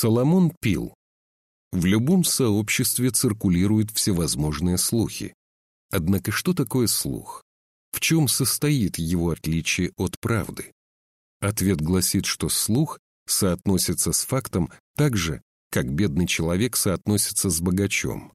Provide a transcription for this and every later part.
Соломон пил. В любом сообществе циркулируют всевозможные слухи. Однако что такое слух? В чем состоит его отличие от правды? Ответ гласит, что слух соотносится с фактом так же, как бедный человек соотносится с богачом.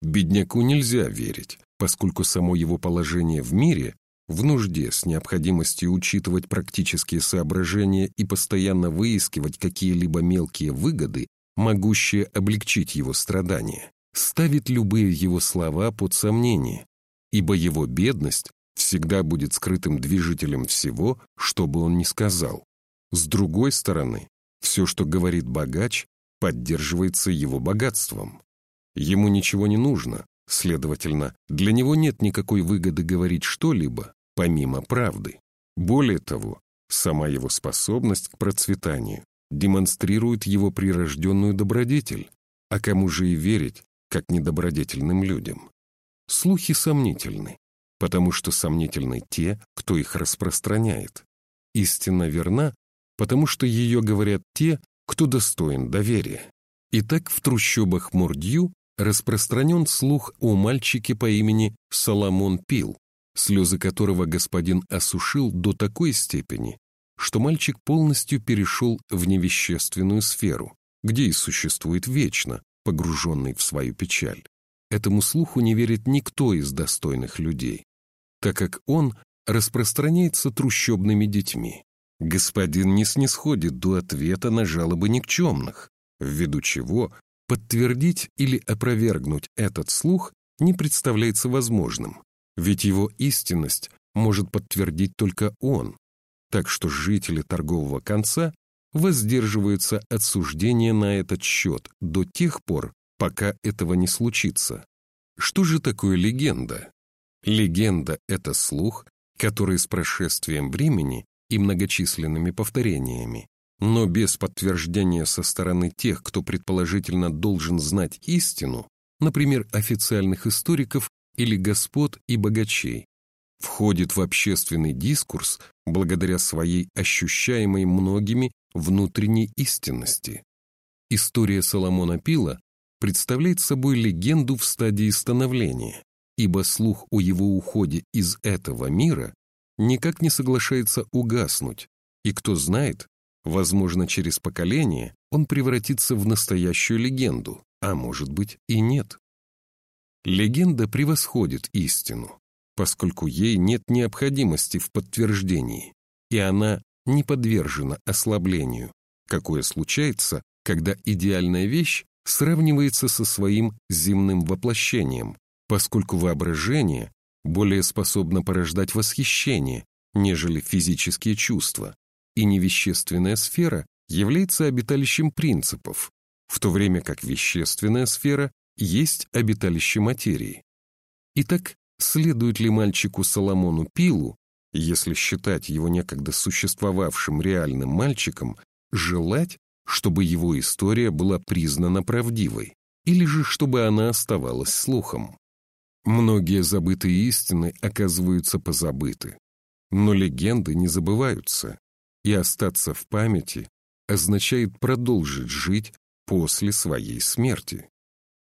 Бедняку нельзя верить, поскольку само его положение в мире в нужде с необходимостью учитывать практические соображения и постоянно выискивать какие-либо мелкие выгоды, могущие облегчить его страдания, ставит любые его слова под сомнение, ибо его бедность всегда будет скрытым движителем всего, что бы он ни сказал. С другой стороны, все, что говорит богач, поддерживается его богатством. Ему ничего не нужно, следовательно, для него нет никакой выгоды говорить что-либо, помимо правды. Более того, сама его способность к процветанию демонстрирует его прирожденную добродетель, а кому же и верить, как недобродетельным людям. Слухи сомнительны, потому что сомнительны те, кто их распространяет. Истина верна, потому что ее говорят те, кто достоин доверия. Итак, в трущобах Мурдью распространен слух о мальчике по имени Соломон Пил, слезы которого господин осушил до такой степени, что мальчик полностью перешел в невещественную сферу, где и существует вечно, погруженный в свою печаль. Этому слуху не верит никто из достойных людей, так как он распространяется трущобными детьми. Господин не снисходит до ответа на жалобы никчемных, ввиду чего подтвердить или опровергнуть этот слух не представляется возможным, ведь его истинность может подтвердить только он, так что жители торгового конца воздерживаются от суждения на этот счет до тех пор, пока этого не случится. Что же такое легенда? Легенда — это слух, который с прошествием времени и многочисленными повторениями, но без подтверждения со стороны тех, кто предположительно должен знать истину, например, официальных историков или господ и богачей, входит в общественный дискурс благодаря своей ощущаемой многими внутренней истинности. История Соломона Пила представляет собой легенду в стадии становления, ибо слух о его уходе из этого мира никак не соглашается угаснуть, и кто знает, возможно, через поколение он превратится в настоящую легенду, а может быть и нет. Легенда превосходит истину, поскольку ей нет необходимости в подтверждении, и она не подвержена ослаблению, какое случается, когда идеальная вещь сравнивается со своим земным воплощением, поскольку воображение более способно порождать восхищение, нежели физические чувства, и невещественная сфера является обиталищем принципов, в то время как вещественная сфера есть обиталище материи. Итак, следует ли мальчику Соломону Пилу, если считать его некогда существовавшим реальным мальчиком, желать, чтобы его история была признана правдивой, или же чтобы она оставалась слухом? Многие забытые истины оказываются позабыты, но легенды не забываются, и остаться в памяти означает продолжить жить после своей смерти.